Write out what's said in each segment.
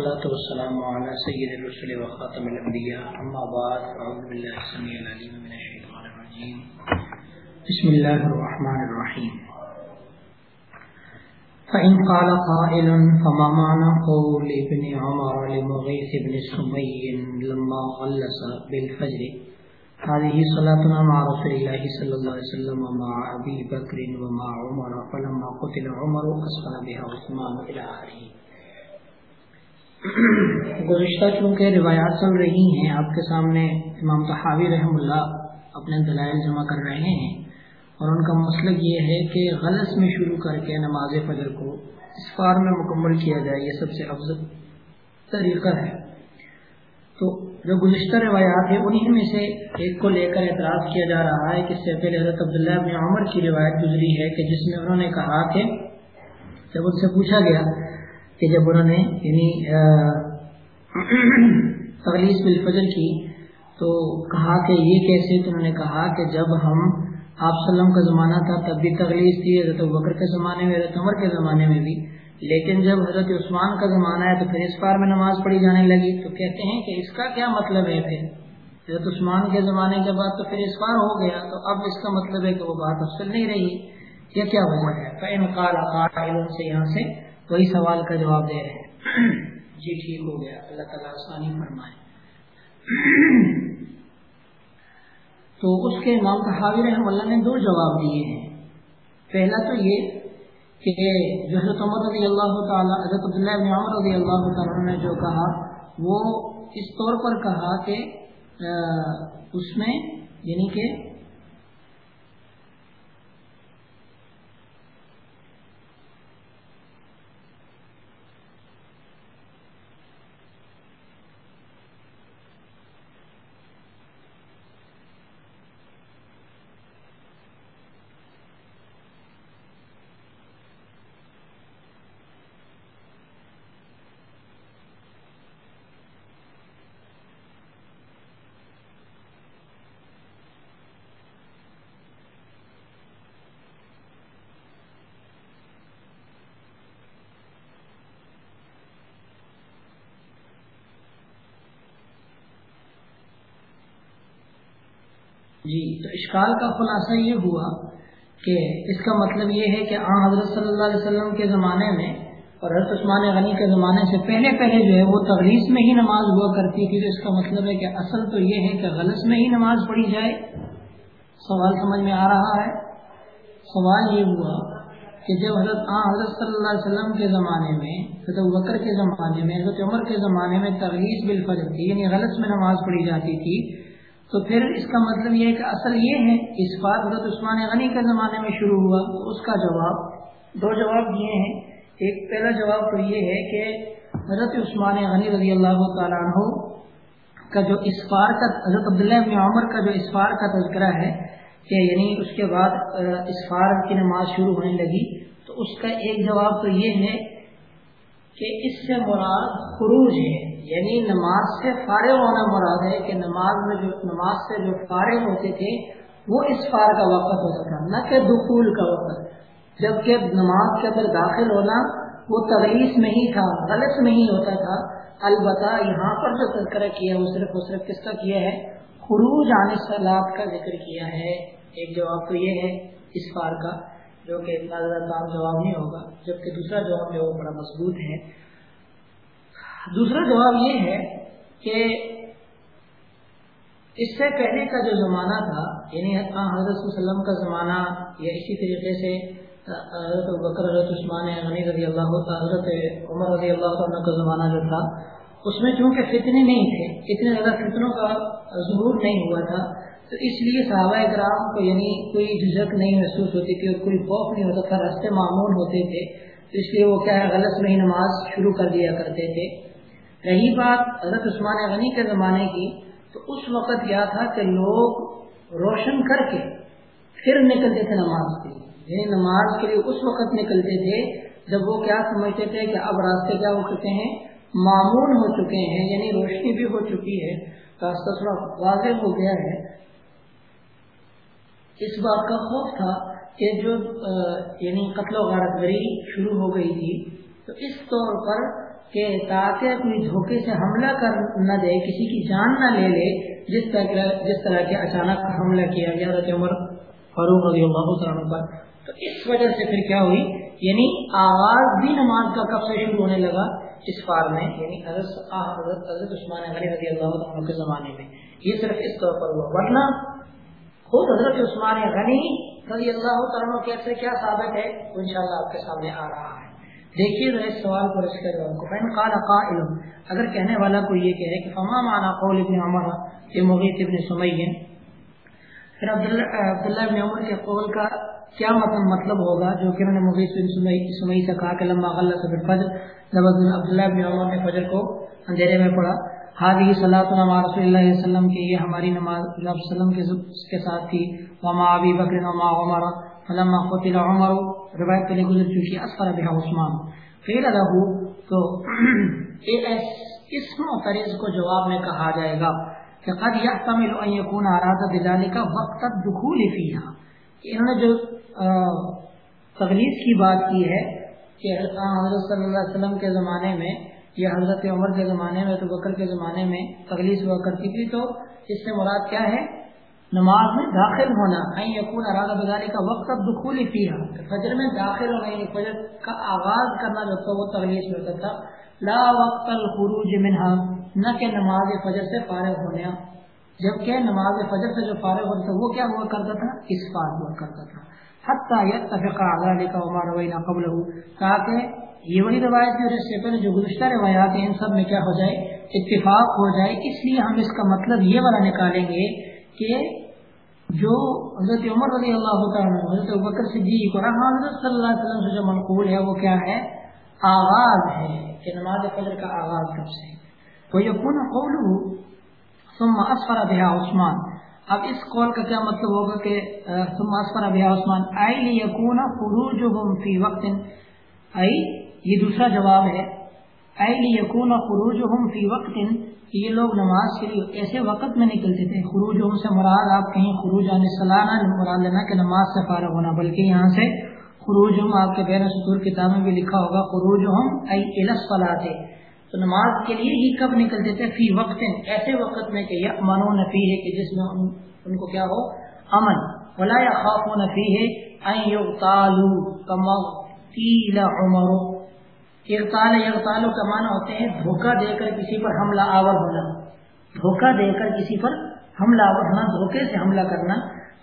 والصلاة والسلام على سيد الرسل وخاتم الأنبياء. أما بعد، أعوذ بالله السميع العليم من الشيطان الرجيم. بسم الله الرحمن الرحيم. فإن قال قائل، فما معنى قول ابن عمر لمغيث بن سمي لما غلس بالفجر؟ هذه صلاتنا مع رسول الله صلى الله عليه وسلم ومع أبي بكر ومع عمر، فلما قتل عمر أسفل بها عثمان إلى آخره گزشتہ چونکہ روایات چل رہی ہیں، آپ کے سامنے امام تحاوی رحم اللہ اپنے دلائل جمع کر رہے ہیں۔ اور ان کا مسلک یہ ہے کہ غلط میں شروع کر کے نماز فجر کو اسفار میں مکمل کیا جائے، یہ سب سے افضل طریقہ ہے۔ تو جو گزشتہ روایات ہیں انہیں میں سے ایک کو لے کر اعتراض کیا جا رہا ہے کہ اس سے پہلے حضرت عبداللہ ابن عمر کی روایت گزری ہے کہ جس میں انہوں نے کہا کہ جب ان سے پوچھا گیا کہ جب انہوں نے یعنی تغلیس بالفجر کی، تو کہا کہ یہ کیسے؟ تو انہوں نے کہا کہ جب ہم، آپ وسلم کا زمانہ تھا، تب بھی تغلیس تھی، حضرت بکر کے زمانے میں، حضرت عمر کے زمانے میں بھی۔ لیکن جب حضرت عثمان کا زمانہ ہے، تو پھر اس بار میں نماز پڑھی جانے لگی۔ تو کہتے ہیں کہ اس کا کیا مطلب ہے پھر؟ حضرت عثمان کے زمانے کے بعد تو پھر اس بار ہو گیا، تو اب اس کا مطلب ہے کہ وہ بات افسل نہیں رہی۔ یہ کیا وجہ ہے؟ سے یہاں سے وہی سوال کا جواب دے رہے ہیں۔ جی ٹھیک ہو گیا۔ اللہ تعالیٰ آسانی فرمائے۔ تو اس کے امام صحابی رحم اللہ نے دو جواب دیے ہیں۔ پہلا تو یہ کہ جو حضرت عمر رضی اللہ تعالیٰ، حضرت عبداللہ بن عمر رضی اللہ تعالیٰ نے جو کہا، وہ اس طور پر کہا کہ اس میں یعنی کہ جی تو اشکال کا خلاصہ یہ ہوا کہ اس کا مطلب یہ ہے کہ آ حضرت صلی اللہ علیہ وسلم کے زمانے میں اور حضرت عثمان غنی کے زمانے سے پہلے پہلے جو ہے وہ تغلیس میں ہی نماز ہوا کرتی تھی، تو اس کا مطلب ہے کہ اصل تو یہ ہے کہ غلط میں ہی نماز پڑھی جائے۔ سوال سمجھ میں آ رہا ہے؟ سوال یہ ہوا کہ جب حضرت آ حضرت صلی اللہ علیہ وسلم کے زمانے میں، حضرت بکر کے زمانے میں، حضرت عمر کے زمانے میں تغلیس بالفجر تھی یعنی غلط میں نماز پڑھی جاتی تھی تو پھر اس کا مطلب یہ ہے کہ اصل یہ ہے اس بات حضرت عثمان غنی کے زمانے میں شروع ہوا تو اس کا جواب، دو جواب دیے ہیں۔ ایک پہلا جواب تو یہ ہے کہ حضرت عثمان غنی رضی اللہ تعالیٰ عنہ کا جو اسفار کا، حضرت عبداللہ بن عمر کا جو اسفار کا تذکرہ ہے کہ یعنی اس کے بعد اسفار کی نماز شروع ہونے لگی، تو اس کا ایک جواب تو یہ ہے کہ اس سے مراد خروج ہے۔ یعنی نماز سے فارغ ہونا مراد ہے کہ نماز میں جو نماز سے جو فارغ ہوتے تھے، وہ اس فار کا وقت ہوتا تھا، نہ کہ دخول کا وقت۔ جبکہ نماز کے اندر داخل ہونا وہ تغلیس میں ہی تھا، غلط میں ہی ہوتا تھا۔ البتہ یہاں پر جو تذکرہ کیا، وہ صرف وہ صرف کس کا کیا ہے؟ خروج عن سلاد کا ذکر کیا ہے۔ ایک جواب تو یہ ہے اس فار کا، جو کہ اتنا زیادہ کام جواب نہیں ہوگا، جبکہ دوسرا جواب جو وہ بڑا مضبوط ہے۔ دوسرا جواب یہ ہے کہ اس سے پہلے کا جو زمانہ تھا یعنی حضرت وسلم کا زمانہ یا اسی طریقے سے حضرت بکر، حضرت عثمان غنی رضی اللہ حضرت عمر رضی اللہ عنہ کا زمانہ جو تھا، اس میں چونکہ فتنے نہیں تھے، اتنے زیادہ فتنوں کا ظہور نہیں ہوا تھا، تو اس لیے صحابہ اکرام کو یعنی کوئی جھجک نہیں محسوس ہوتی تھی اور کوئی خوف نہیں ہوتا تھا رستے معمول ہوتے تھے، تو اس لیے وہ کیا ہے، غلط میں ہی نماز شروع کر دیا کرتے تھے۔ رہی بات حضرت عثمان غنی کے زمانے کی، تو اس وقت کیا تھا کہ لوگ روشن کر کے پھر نکلتے تھے نماز کے لیے۔ یعنی نماز کے لیے اس وقت نکلتے تھے جب وہ کیا سمجھتے تھے کہ اب راستے کیا ہو چکے ہیں؟ معمول ہو چکے ہیں یعنی روشنی بھی ہو چکی ہے۔ راستہ تھوڑا واضح ہو گیا ہے۔ اس بات کا خوف تھا کہ جو یعنی قتل و غارت گری شروع ہو گئی تھی، تو اس طور پر کہ تاکہ کوئی دھوکے سے حملہ کر نہ دے، کسی کی جان نہ لے لے، جس طرح جس طرح کے اچانک حملہ کیا گیا، حضرت عمر فاروق رضی اللہ عنہ پر۔ تو اس وجہ سے پھر کیا ہوئی؟ یعنی آواز بھی نماز کا کب سے شروع ہونے لگا اس فار میں یعنی حضرت حضرت عثمان غنی رضی اللہ عنہ کے زمانے میں۔ یہ صرف اس طور پر ہوا۔ ورنہ خود حضرت عثمان غنی رضی اللہ عنہ کے کیا ثابت ہے؟ وہ انشاءاللہ آپ کے سامنے آ رہا ہے۔ دیکھیے ذرا اس سوال پر اس کا جواب کو فین قال قائل، اگر کہنے والا کوئی یہ کہے کہ فما معنی قول ابن عمر، یہ مغیث ابن سمیہ پھر عبداللہ ابن عمر کے قول کا کیا مطلب مطلب ہوگا؟ جو کہ انہوں نے مغیث بن سمیہ سے کہا کہ لما غلط سے فجر جب عبداللہ ابن عمر نے فجر کو اندھیرے میں پڑھا حاضی صلاح نما رسول اللہ علیہ وسلم کی یہ ہماری نماز اللہ علیہ وسلم کے ساتھ تھی۔ وما ابی بکر وما عمر فلما قتل عمر، روایت پہلے گزر چکی اسفر بها عثمان۔ قیل له، تو اس معترض کو جواب میں کہا جائے گا کہ قد يحتمل ان يكون اراد بذلك وقت الدخول فيها کہ انہوں نے جو تغلیظ کی بات کی ہے کہ حضرت صلی اللہ علیہ وسلم کے زمانے میں یا حضرت عمر کے زمانے میں تو بکر کے زمانے میں تغلیظ ہوا کرتی تھی، تو اس سے مراد کیا ہے؟ نماز میں داخل ہونا یقون ارادہ بداری کا وقت اب دخول ہی فجر میں داخل ہونا یعنی فجر کا آغاز کرنا جو تھا وہ تغلیش ہوتا تھا، لا وقت الخروج منہا، نہ کہ نماز فجر سے فارغ ہونا جبکہ نماز فجر سے جو فارغ ہوتا تھا وہ کیا ہوا کرتا تھا؟ اس بار ہوا کرتا تھا۔ حتیٰ یتفق علی کا عمر روینا قبل ہو تاکہ یہ وہی روایت ہے اور اس سے پہلے جو گزشتہ روایات ہیں، ان سب میں کیا ہو جائے، اتفاق ہو جائے، اس لیے ہم اس کا مطلب یہ والا نکالیں گے کہ جو حضرت عمر رضی اللہ تعالیٰ حضرت بکر صدیق اور حضرت صلی اللہ علیہ وسلم سے جو منقول ہے، وہ کیا ہے؟ آغاز ہے کہ نماز فجر کا آغاز کب سے؟ وہ یقون قول ثم اسفر بها عثمان۔ اب اس قول کا کیا مطلب ہوگا کہ ثم اسفر بها عثمان؟ اي ليكون خروجهم في وقت۔ اي یہ دوسرا جواب ہے۔ اي ليكون خروجهم في وقت کہ یہ لوگ نماز کے لیے ایسے وقت میں نکلتے تھے خروج سے مراد آپ کہیں خروج آنے سلانہ مراد لینا کہ نماز سے فارغ ہونا بلکہ یہاں سے خروج ہم آپ کے بین سطور کتاب میں بھی لکھا ہوگا خروج ہم تھے تو نماز کے لیے ہی کب نکلتے تھے؟ فی وقت ایسے وقت میں کہ یہ امن و نفی ہے کہ جس میں ان, ان کو کیا ہو؟ امن۔ ولا خوف و نفی ہے عمر۔ ارتال ارتال کا معنی ہوتے ہیں دھوکہ دے کر کسی پر حملہ آور ہونا۔ دھوکہ دے کر کسی پر حملہ آور ہونا، دھوکے سے حملہ کرنا۔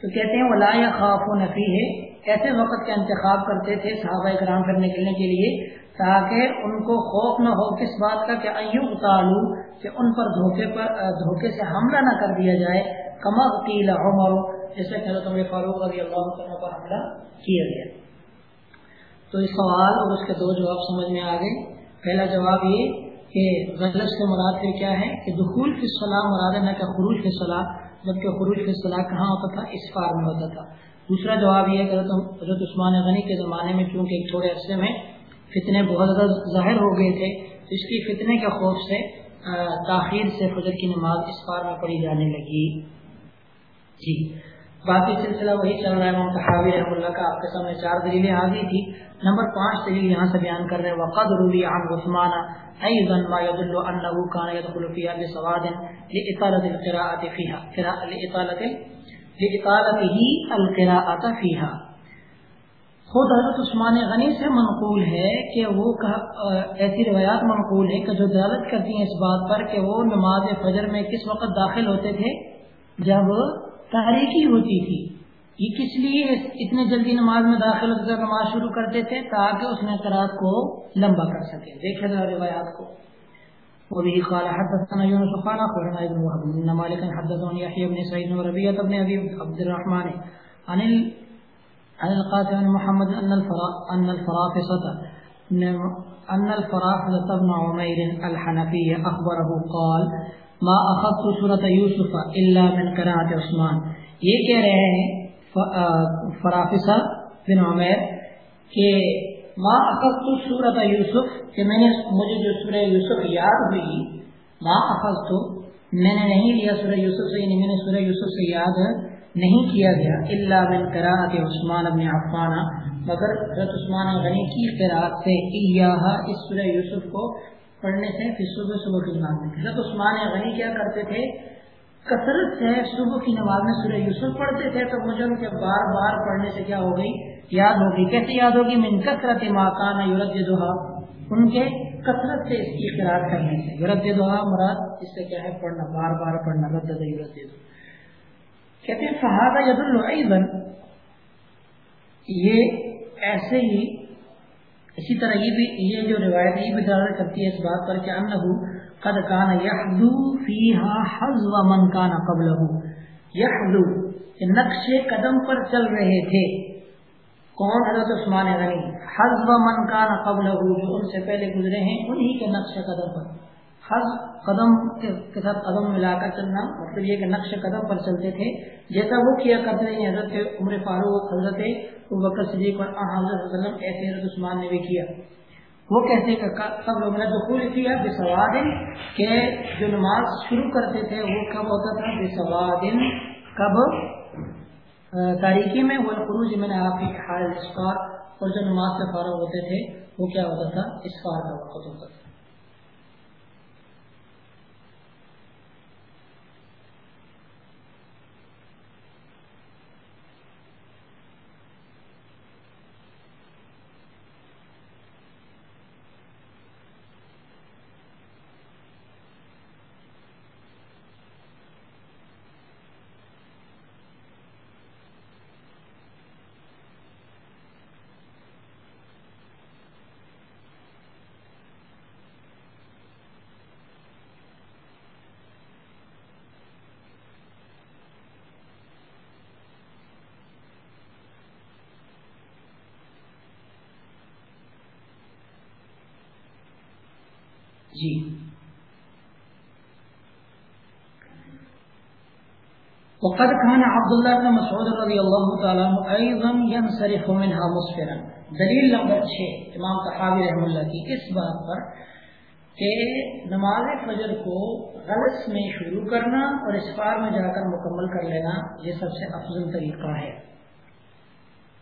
تو کہتے ہیں، ولا خوف و نفی ہے ایسے وقت کا انتخاب کرتے تھے صحابہ کرام پر نکلنے کے لیے، تاکہ ان کو خوف نہ ہو کس بات کا کہ ایو تعلو کہ ان پر دھوکے پر دھوکے سے حملہ نہ کر دیا جائے۔ کما قیل عمر جیسے کہ حضرت فاروق رضی اللہ عنہ پر حملہ کیا گیا۔ تو اس سوال اور اس کے دو جواب سمجھ میں آ گئے۔ پہلا جواب یہ کہ غلط سے مراد پھر کیا ہے؟ کہ دخول کی صلاح مراد ہے نہ کہ خروج کی صلاح جبکہ خروج کی صلاح کہاں ہوتا تھا؟ اس فار میں ہوتا تھا۔ دوسرا جواب یہ کہ حضرت عثمان غنی کے زمانے میں چونکہ ایک تھوڑے عرصے میں فتنے بہت زیادہ ظاہر ہو گئے تھے اس کی فتنے کے خوف سے تاخیر سے فجر کی نماز اس فار میں پڑھی جانے لگی۔ جی۔ باقی سلسلہ وہی چل رہا ہے۔ امام محمد رحم اللہ کا آپ کے سامنے چار دلیلیں آ گئی تھی نمبر پانچ دلیل یہاں سے بیان کر رہے ہیں۔ وقد روی عن عثمان ایضا ما يدل انه كان يدخل فيها بسواد لاطاله القراءه فيها۔ لاطاله لاطالته القراءه فيها۔ خود حضرت عثمان غنی سے منقول ہے کہ وہ ایسی روایات منقول ہے کہ جو دلالت کرتی ہیں اس بات پر کہ وہ نماز فجر میں کس وقت داخل ہوتے تھے؟ جب تاریخی ہوتی تھی۔ یہ کس لیے اتنے جلدی نماز میں داخل ہو کر نماز شروع کرتے تھے تاکہ اس نے قرآن کو لمبا کر سکے۔ دیکھے ذرا روایات کو۔ وبه قال حدثنا يونس قال اخبرنا ابن وهب بن مالك حدثنا يحيى بن سعيد بن ربيعه بن ابي عبد الرحمن عن ال... عن القاسم بن محمد ان الفرا ان الفرافصه ان الفرافصه بن عمير الحنفي اخبره قال ما اخذت سوره يوسف الا من قراءه عثمان. یہ کہہ رہے ہیں فرافسہ بن عمیر کہ ماں اخذ تو سورت یوسف کہ میں نے مجھے جو سورہ یوسف یاد ہوئی ماں اخذ تو میں نے نہیں لیا سورہ یوسف سے یعنی میں نے سورہ یوسف سے یاد نہیں کیا گیا اللہ بن قرآت عثمان ابن عفانہ مگر حضرت عثمان غنی کی قرآت سے ایہا اس سورہ یوسف کو پڑھنے سے، پھر صبح صبح کی نماز میں حضرت عثمان غنی کیا کرتے تھے؟ کثرت سے صبح کی نماز میں سورہ یوسف پڑھتے تھے، تو مجھے ان کے بار بار پڑھنے سے کیا ہو گئی یاد ہوگی۔ کیسے یاد ہوگی؟ من کثرت ماکان یورت دوہا ان کے کثرت سے اس کی اقرار کرنے سے۔ یورت دوہا مراد اس سے کیا ہے؟ پڑھنا، بار بار پڑھنا رد یورت کہتے ہیں فہاد ید البن یہ ایسے ہی اسی طرح یہ بھی یہ جو روایت یہ بھی دعوت کرتی ہے اس بات پر کہ انہو قد کان یحدو فیہا حضو من کان قبلہو۔ یحدو نقش قدم پر چل رہے تھے۔ کون؟ حضرت عثمان غنی۔ حضو من کان قبلہو، جو ان سے پہلے گزرے ہیں، انہی کے نقش قدم پر۔ حض قدم کے ساتھ قدم ملا کر چلنا مطلب یہ کہ نقش قدم پر چلتے تھے۔ جیسا وہ کیا کرتے ہیں، حضرت عمر فاروق، حضرت بکر صدیق اور حضرت وسلم ایسے حضرت عثمان نے بھی کیا؟ وہ کہتے کہ سب لوگوں نے دخول کیا؟ بے سواد کہ جو نماز شروع کرتے تھے وہ کب ہوتا تھا؟ بے سواد کب تاریخی میں وہ خروج میں نے آپ کی حال اسفار اور جو نماز سے فارغ ہوتے تھے وہ کیا ہوتا تھا؟ اسفار کا وقت ہوتا تھا جی وقد كان عبد الله بن مسعود رضي الله تعالى ايضا ينصرف منها مسفرا دلیل نمبر 6 امام طحاوی رحم اللہ کی اس بات پر کہ نماز فجر کو غلط میں شروع کرنا اور اسفار میں جا کر مکمل کر لینا، یہ سب سے افضل طریقہ ہے۔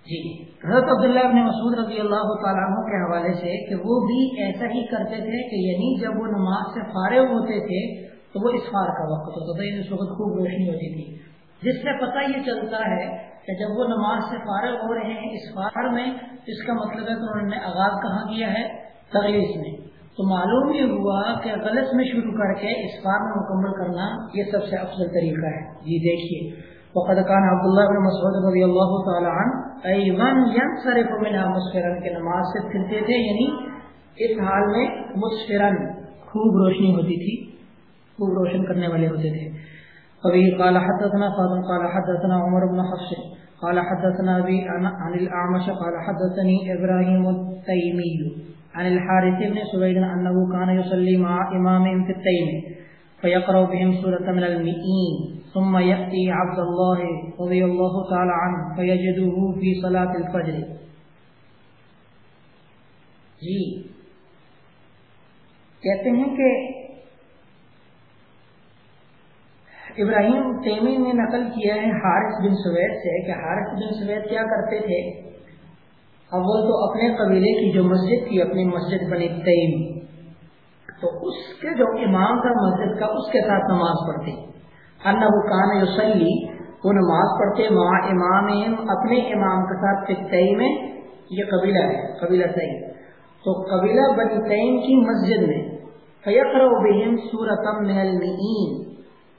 جی حضرت عبداللہ ابن مسعود رضی اللہ تعالیٰ عنہ کے حوالے سے کہ وہ بھی ایسا ہی کرتے تھے کہ یعنی جب وہ نماز سے فارغ ہوتے تھے تو وہ اسفار کا وقت ہوتا تھا یعنی اس وقت خوب روشنی ہوتی تھی۔ جس سے پتہ یہ چلتا ہے کہ جب وہ نماز سے فارغ ہو رہے ہیں اسفار میں، اس کا مطلب ہے کہ انہوں نے آغاز کہاں کیا ہے؟ تغلیس میں۔ تو معلوم یہ ہوا کہ غلط میں شروع کر کے اسفار میں مکمل کرنا یہ سب سے افضل طریقہ ہے۔ جی دیکھیے، وقد كان عبد الله بن مسعود رضی اللہ تعالی عنہ ایمن ينصرف منها مسفرا کہ نماز سے پھرتے تھے یعنی اس حال میں مسفرا خوب روشنی ہوتی تھی، خوب روشن کرنے والے ہوتے تھے۔ ابھی قال حدثنا فاطم قال حدثنا عمر بن حفص قال حدثنا ابي عن الاعمش قال حدثني ابراهيم التيمي عن الحارث بن سويد انه كان يصلي مع امام في التيم فيقرأ بهم سورة من المئين، ثم يأتي عبد الله رضي الله تعالى عنه فيجده في صلاة الفجر. جی کہتے ہیں کہ ابراہیم تیمی نے نقل کیا ہے حارث بن سوید سے کہ حارث بن سوید کیا کرتے تھے؟ اول تو اپنے قبیلے کی جو مسجد تھی، اپنی مسجد بنی تیم۔ تو اس کے جو امام تھا مسجد کا، اس کے ساتھ نماز پڑھتے۔ انہ کان یوسلی وہ نماز پڑھتے۔ ماں امام اپنے امام کے ساتھ تئی میں یہ قبیلہ ہے، قبیلہ تئی تو قبیلہ بنی تعین کی مسجد میں فیقر بہم سورت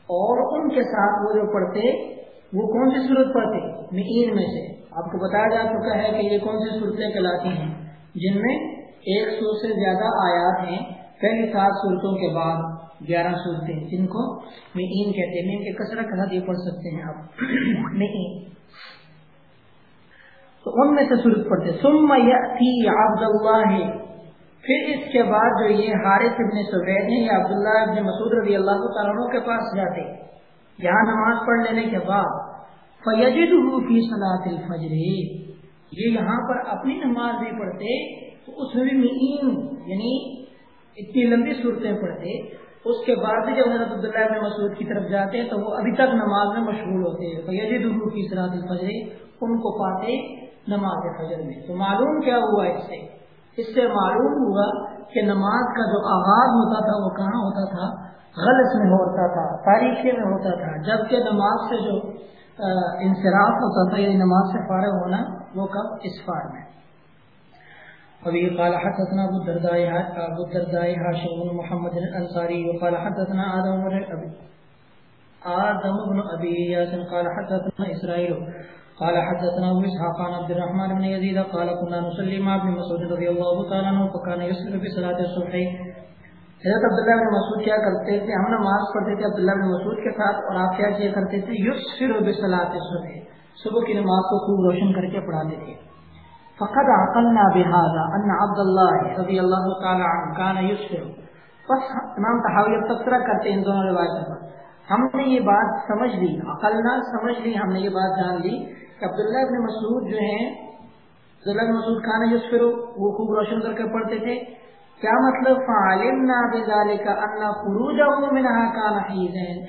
اور ان کے ساتھ وہ جو پڑھتے، وہ کون سی صورت پڑھتے؟ مئین میں سے۔ آپ کو بتایا جا چکا ہے کہ یہ کون سی صورتیں کہلاتی ہیں، جن میں ایک سو سے زیادہ آیات ہیں۔ پہلی سات صورتوں کے بعد گیارہ صورتیں، جن کو مئین کہتے ہیں، کہ کثرت کے ساتھ یہ پڑھ سکتے ہیں آپ۔ مئین تو ان میں سے صورت پڑھتے۔ ثم یأتی عبد اللہ پھر اس کے بعد جو یہ حارث ابن سوید ہیں یا عبداللہ ابن مسعود رضی اللہ تعالیٰ کے پاس جاتے یہاں نماز پڑھ لینے کے بعد فیجدہ فی صلاة الفجر۔ یہ یہاں پر اپنی نماز بھی پڑھتے، تو اس میں بھی یعنی اتنی لمبی صورتیں پڑھتے۔ اس کے بعد جب حضرت عبداللہ ابن مسعود کی طرف جاتے ہیں تو وہ ابھی تک نماز میں مشغول ہوتے ہیں۔ فیجد کی سرات الفجر۔ ان کو پاتے نماز فجر میں۔ تو معلوم کیا ہوا اس سے؟ اس سے معلوم ہوا کہ نماز کا جو آغاز ہوتا تھا وہ کہاں ہوتا تھا؟ غلط میں ہوتا تھا، تاریخی میں ہوتا تھا۔ جبکہ نماز سے جو انصراف ہوتا تھا یعنی نماز سے فارغ ہونا، وہ کب؟ اسفار میں۔ ابھی قال حدثنا ابو الدرداء ابو الدرداء هاشم بن محمد الانصاري وقال حدثنا ادم بن ابي ادم بن ابي ياس قال حدثنا اسرائيل قال حدثنا ابو اسحاق عن عبد الرحمن بن يزيد قال كنا نصلي مع ابن مسعود رضي الله تعالى عنه، فكان يسر بصلاه الصبح. حضرت عبداللہ بن مسعود کیا کرتے تھے؟ ہم نماز پڑھتے تھے عبداللہ بن مسعود کے ساتھ، اور آپ کیا کیا کرتے تھے؟ یسر بصلاه الصبح، صبح کی نماز کو خوب روشن کر کے پڑھاتے تھے فقد عقلنا بهذا ان عبد الله رضی اللہ تعالی عنہ كان يسر بس امام تحاوی تذکرہ کرتے ہیں ان دونوں روایتوں پر۔ ہم نے یہ بات سمجھ لی عقلنا سمجھ لی، ہم نے یہ بات جان لی عبداللہ ابن مسعود جو ہیں، عبداللہ ابن مسعود خان یسفر وہ خوب روشن کر کے پڑھتے تھے۔ کیا مطلب؟ فعلمنا بذالک ان خروجہ منها كان حين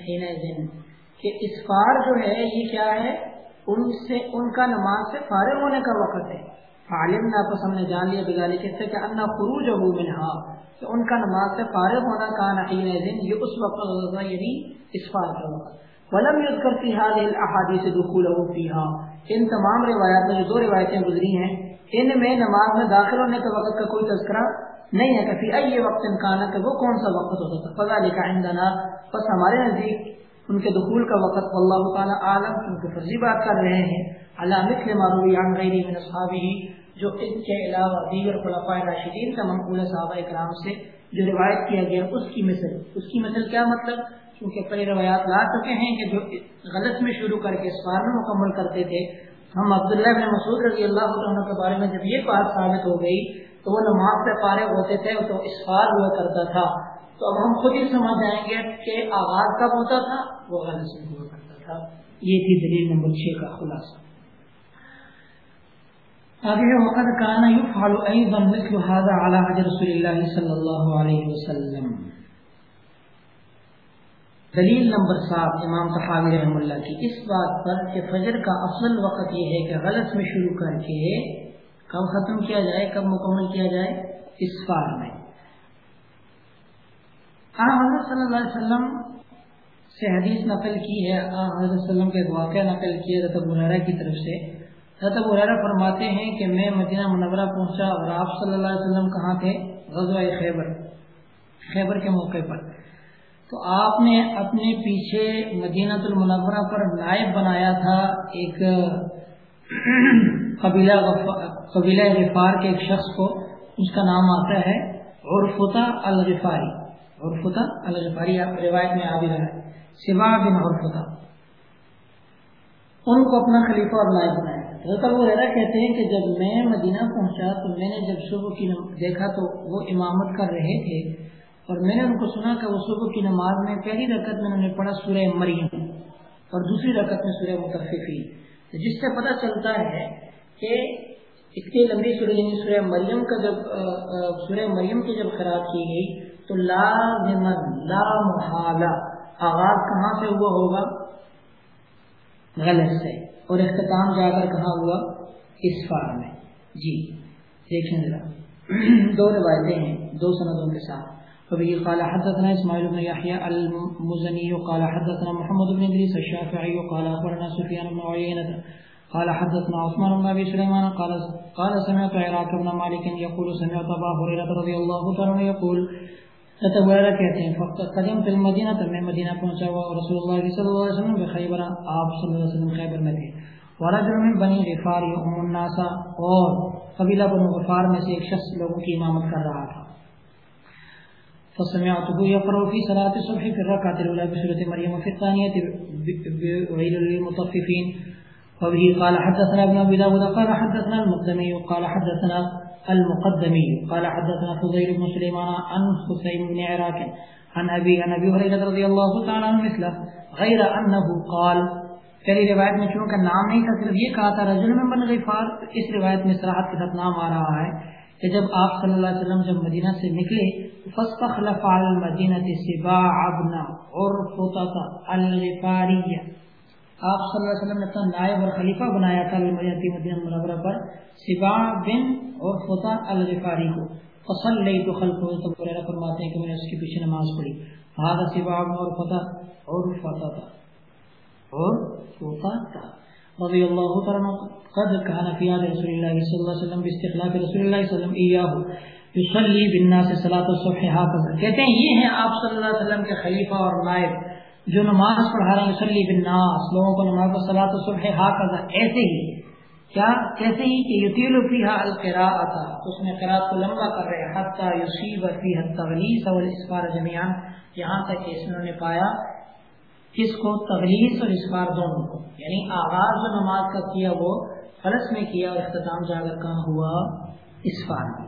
کہ اسفار جو ہے، یہ کیا ہے؟ ان سے، ان کا نماز سے فارغ ہونے کا وقت ہے۔ فعلمنا، پس ہم نے جان لیا بذالک اس سے کہ ان خروجہ منها کہ ان کا نماز سے فارغ ہونا كان حين یہ اس وقت یعنی اسفار کا وقت۔ ولم يذكر في هذه الاحاديث دخوله فيها ان تمام روایات میں جو دو روایتیں گزری ہیں، ان میں نماز میں داخل ہونے کے وقت کا کوئی تذکرہ نہیں ہے کہ فی ای وقت امکان کہ وہ کون سا وقت ہوتا تھا۔ فضا لکھا عندنا۔ بس ہمارے نزدیک ان کے دخول کا وقت اللہ تعالیٰ عالم ان کی فرضی بات کر رہے ہیں۔ اللہ مثل معروی عن غیری من اصحابہ۔ جو ان کے علاوہ دیگر خلفاء راشدین کا منقول صحابہ اکرام سے جو روایت کیا گیا، اس کی مثل۔ اس کی مثل کیا مطلب؟ کیونکہ کئی روایات لا چکے ہیں کہ جو غلط میں شروع کر کے سوال میں مکمل کرتے تھے۔ ہم عبداللہ بن مسعود رضی اللہ عنہ کے بارے میں جب یہ بات ثابت ہو گئی، تو وہ نماز سے فارغ ہوتے تھے، تو اسفار ہوا کرتا تھا۔ تو اب ہم خود ہی سمجھ جائیں گے کہ آغاز کب ہوتا تھا؟ وہ غلط سے ہوا کرتا تھا۔ یہ تھی دلیل نمبر چھ کا خلاصہ۔ آگے وقت کانا یفعل ایضا مثل هذا على حجر رسول اللہ صلی اللہ علیہ وسلم. دلیل نمبر سات، امام تحاوی رحم اللہ کی، اس بات پر کہ فجر کا اصل وقت یہ ہے کہ غلط میں شروع کر کے کب ختم کیا جائے، کب مکمل کیا جائے، اس فار میں۔ آ، حضرت صلی اللہ علیہ وسلم سے حدیث نقل کی ہے، آ، حضرت وسلم کے واقعہ نقل کی ہے رتب کی طرف سے۔ رتب الحرا فرماتے ہیں کہ میں مدینہ منورہ پہنچا اور آپ صلی اللہ علیہ وسلم کہاں تھے؟ غزوہ خیبر خیبر کے موقع پر۔ تو آپ نے اپنے پیچھے مدینہ المنورہ پر نائب بنایا تھا ایک قبیلہ قبیلہ غفار کے ایک شخص کو۔ اس کا نام آتا ہے عرفتا الغفاری۔ عرفتا الغفاری روایت میں آ بھی رہا ہے۔ سوا بن عرفتا۔ ان کو اپنا خلیفہ اور نائب بنایا۔ حضرت وہ رہا کہتے ہیں کہ جب میں مدینہ پہنچا تو میں نے جب صبح کی دیکھا تو وہ امامت کر رہے تھے اور میں نے ان کو سنا کہ وہ صبح کی نماز میں پہلی رکعت میں انہوں نے پڑھا سورہ مریم اور دوسری رکعت میں سورہ متفقی جس سے پتہ چلتا ہے کہ اتنی لمبی سورہ یعنی سورہ مریم کا جب سورہ مریم کی جب خراب کی گئی تو لا لا محالہ آغاز کہاں سے ہوا ہوگا؟ غلط سے۔ اور اختتام جا کر کہاں ہوا اس فار میں۔ جی دیکھیں ذرا۔ دو روایتیں ہیں، دو سندوں کے ساتھ۔ فبه قال حدثنا اسماعيل بن يحيى المزني قال حدثنا محمد بن ادريس الشافعي قال اخبرنا سفيان بن عيينة قال حدثنا عثمان بن ابي سليمان قال قال سمعت عراق بن مالك يقول سمعت ابا هريره رضي الله تعالى عنه يقول تتوارا کہتے ہیں فقط قدم فی المدینہ تو میں مدینہ پہنچا ہوا اور رسول اللہ صلی اللہ علیہ وسلم بخیبر آپ صلی اللہ علیہ وسلم خیبر میں تھے۔ ورجل من بنی غفار یوم الناس اور قبیلہ بن غفار میں سے ایک شخص لوگوں کی امامت کر رہا تھا۔ فسمعته يقرأ في صلاة الصبح في الركعة الأولى بسورة مريم وفي الثانية ويل للمطففين وبه قال حدثنا ابن أبي داود قال حدثنا المقدمي قال حدثنا المقدمي. قال حدثنا فضيل بن سليمان عن حسين بن عراك عن أبي عن أبي هريرة رضي الله تعالى عنه مثله. غير أنه قال، پہلی روایت میں چونکہ نام نہیں تھا، صرف یہ کہا تھا، رجل میں بن غفار، اس روایت میں صراحت کے ساتھ نام آ رہا ہے کہ جب آپ صلی اللہ علیہ وسلم جب مدینہ سے نکلے، فاستخلف على المدینہ سباع ابن عرفطة الغفاریہ۔ آپ صلی اللہ علیہ وسلم نے اپنا نائب اور خلیفہ بنایا تھا مدینہ منورہ پر، سباع بن اور عرفطة الغفاری کو۔ فصلیت خلفه، تو خلق ہو تو ہریرہ فرماتے ہیں کہ میں نے اس کے پیچھے نماز پڑھی۔ هذا سبا اور فتح اور فتح تھا۔ اور فتح تھا۔ رضی اللہ تعالی قد كان في هذا رسول الله صلى الله عليه وسلم باستخلاف رسول الله صلى الله عليه وسلم اياه يصلي بالناس صلاه الصبح هكذا کہتے ہیں، یہ ہیں آپ صلی اللہ علیہ وسلم کے خلیفہ اور نائب۔ جو نماز پڑھا رہے ہیں صلی بالناس، لوگوں کو نماز پر سلا تو صلاۃ الصبح هكذا ایسے ہی۔ کیا؟ کہتے ہیں کہ یطیل فیہا القراءۃ، اس میں قرات کو لمبا کر رہے حتیٰ حتی یصیب فیہا التغلیظ والاسفار جميعا یہاں تک کہ اس نے پایا کس کو؟ تغلیظ اور اسفار دونوں کو۔ یعنی آغاز جو نماز کا کیا وہ فلس میں کیا اور اختتام جا کر کہاں ہوا؟ اسفار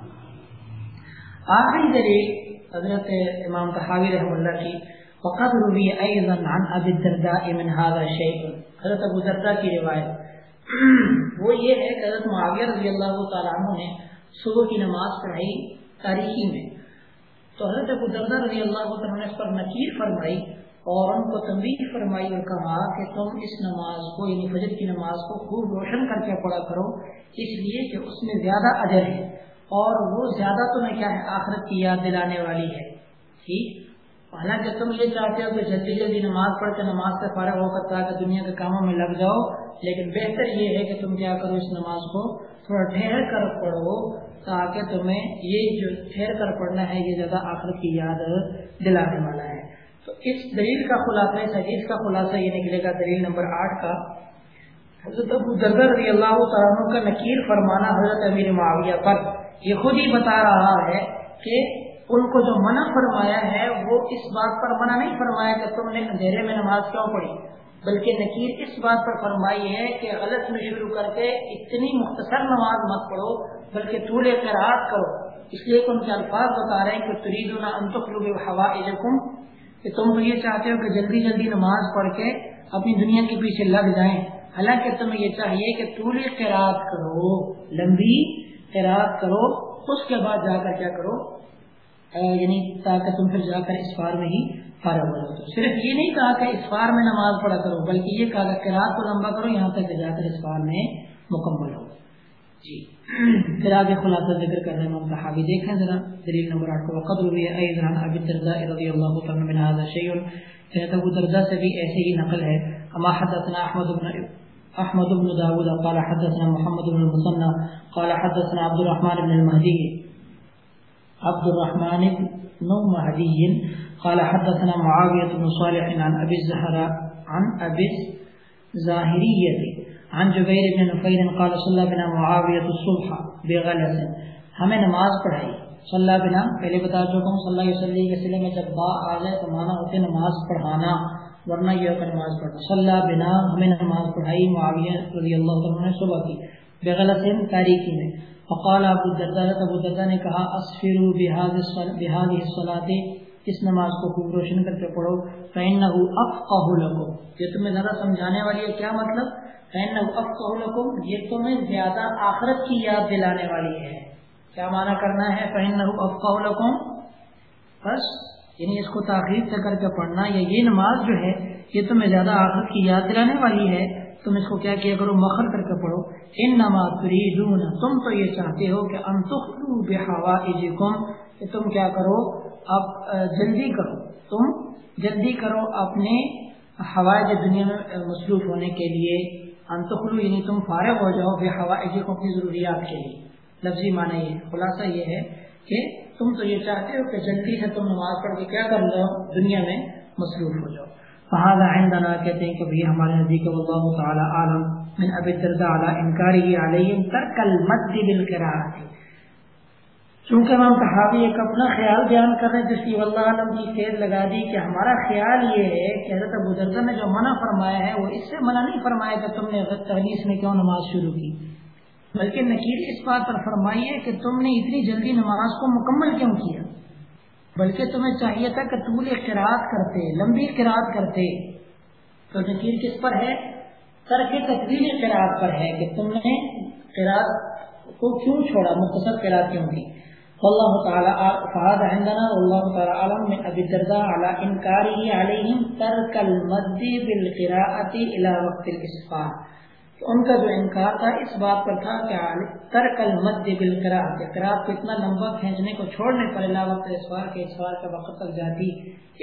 آخری دلیل حضرت امام تحاوی رحم اللہ کی وقد روی ایضا عن ابی الدرداء من هذا الشیء حضرت ابو درداء کی روایت. وہ یہ ہے کہ حضرت معاویہ رضی اللہ تعالیٰ عنہ نے صبح کی نماز پڑھائی تاریخی میں. تو حضرت ابو دردہ رضی اللہ تعالیٰ نے اس پر نکیر فرمائی اور ان کو تنبیہ فرمائی اور کہا کہ تم اس نماز کو یعنی فجر کی نماز کو خوب روشن کر کے پڑھا کرو، اس لیے کہ اس میں زیادہ اجر ہے اور وہ زیادہ تمہیں کیا ہے؟ آخرت کی یاد دلانے والی ہے۔ ٹھیک؟ حالانکہ تم یہ چاہتے ہو کہ جلدی جلدی نماز پڑھ کے نماز سے فارغ ہو کر تاکہ دنیا کے کاموں میں لگ جاؤ، لیکن بہتر یہ ہے کہ تم کیا کرو اس نماز کو تھوڑا ٹھہر کر پڑھو تاکہ تمہیں یہ جو ٹھہر کر پڑھنا ہے، یہ زیادہ آخر کی یاد دلانے والا ہے۔ تو اس دلیل کا خلاصہ، اس حدیث کا خلاصہ یہ نکلے گا دلیل نمبر آٹھ کا۔ حضرت ابو رضی اللہ تعالیٰ کا نکیر فرمانا حضرت امیر معاویہ پر یہ خود ہی بتا رہا ہے کہ ان کو جو منع فرمایا ہے، وہ اس بات پر منع نہیں فرمایا کہ تم نے اندھیرے میں نماز کیوں پڑھی۔ بلکہ نکیر اس بات پر فرمائی ہے کہ غلط میں شروع کر کے اتنی مختصر نماز مت پڑھو، بلکہ طول قرآد کرو۔ اس لیے کہ ان کے الفاظ بتا رہے ہیں کہ ترید انتخلوب ہوا اجکم کہ تم تو یہ چاہتے ہو کہ جلدی جلدی نماز پڑھ کے اپنی دنیا کے پیچھے لگ جائیں۔ حالانکہ تمہیں یہ چاہیے کہ طول قرآد کرو، لمبی قرآد کرو، اس کے بعد جا کر کیا کرو؟ یعنی تاکہ تم پھر جا کر اسفار میں ہی فارغ ہو جاؤ صرف یہ نہیں کہا کہ اسفار میں نماز پڑھا کرو، بلکہ یہ کہا کہ رات کو لمبا کرو، یہاں تک جا کر اسفار میں مکمل ہو۔ جی۔ پھر آگے خلاصہ ذکر کر رہے ہیں صحابی دیکھیں ذرا۔ دلیل نمبر آٹھ کو وقت روی ایضا ابی الدرداء رضی اللہ تعالی من هذا شیء۔ حضرت ابو درداء سے بھی ایسے ہی نقل ہے۔ اما حدثنا احمد بن احمد بن داود قال حدثنا محمد بن المثنى، قال حدثنا عبد الرحمن بن المهدي۔ عبد الرحمن بن مهدي. قال حدثنا معاوية بن صالح عن أبي الزهراء عن أبي الزاهرية عن جبير بن نفير قال صلى بنا معاوية الصبح بغلس. ہمیں نماز پڑھائی. صلی بنا پہلے بتا چکا ہوں صلی اللہ علیہ کے سلے میں جب با آ جائے تو مانا ہوتے نماز پڑھانا، ورنہ یہ ہوتا نماز پڑھنا. صلی بنا ہمیں نماز پڑھائی معاویہ رضی اللہ عنہ نے صبح کی. بغلس تاریخی میں فقال ابو الدرداء ابو الدرداء نے کہا، اسفروا بهذه الصلاه اس نماز کو خوب روشن کر کے پڑھو فانه افقه لكم. یہ تمہیں ذرا سمجھانے والی ہے کیا مطلب؟ فانه افقه لكم، یہ تمہیں زیادہ آخرت کی یاد دلانے والی ہے۔ کیا معنی کرنا ہے؟ فانه افقه لكم؟ بس یعنی اس کو تاخیر سے کر کے پڑھنا، یا یہ نماز جو ہے، یہ تمہیں زیادہ آخرت کی یاد دلانے والی ہے۔ تم اس کو کیا کیا کرو؟ مخر کر کے پڑھو۔ ان نماز تم تو یہ چاہتے ہو کہ انتخلو بحوا کہ تم کیا کرو؟ اب جلدی کرو۔ تم جلدی کرو اپنے ہوائے دنیا میں مصروف ہونے کے لیے۔ انتخلو یعنی تم فارغ ہو جاؤ بے ہوا کو اپنی ضروریات کے لیے۔ لفظی معنی یہ خلاصہ یہ ہے کہ تم تو یہ چاہتے ہو کہ جلدی سے تم نماز پڑھ کے کیا کر لو؟ دنیا میں مصروف ہو جاؤ۔ فهذا عندنا کہتے ہیں کہ بھی ہمارے نزدیک اللہ تعالی عالم، من ابی الدرداء علی انکاری علیہم ترک المد بالقراءت۔ چونکہ امام صحابی ایک اپنا خیال بیان کر رہے ہیں، جس کی واللہ عالم کی سیر لگا دی کہ ہمارا خیال یہ ہے کہ حضرت ابو دردہ نے جو منع فرمایا ہے، وہ اس سے منع نہیں فرمایا کہ تم نے تحلیس میں کیوں نماز شروع کی۔ بلکہ نکیر اس بات پر فرمائی ہے کہ تم نے اتنی جلدی نماز کو مکمل کیوں کیا؟ بلکہ تمہیں چاہیے تھا کہ طول قرآد کرتے، لمبی قرآد کرتے۔ تو نکیر کس پر ہے؟ ترک تقریل قرآد پر ہے کہ تم نے قرآد کو کیوں چھوڑا؟ مختصر قرآد کیوں کی واللہ تعالی فہد عندنا واللہ تعالی عالم من ابی الدرداء علی انکاری علیہم ترک المد بالقراءت الى وقت الاسفار۔ ان کا جو انکار تھا، اس بات پر تھا کہ ترک المد بالکرا کہ قرآن کو اتنا لمبا کھینچنے کو چھوڑنے پر لا وقت اسوار کے اسوار کا وقت تک جاتی،